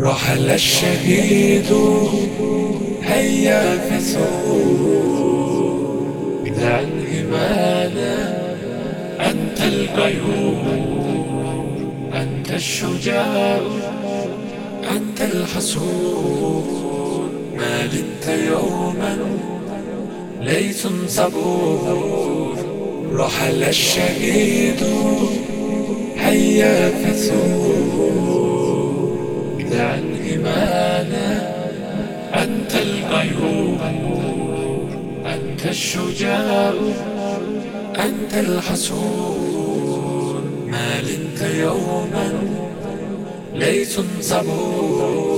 رحل الشهيد هيا فثور ذا الإيمان أنت الغيور أنت الشجاع أنت الحصور ما لنت يوما ليث صبور. رحل الشهيد هيا فثور الإيمان أنت الغيور أنت الشجاع أنت الحصور ما لنت يوما ليث صبور.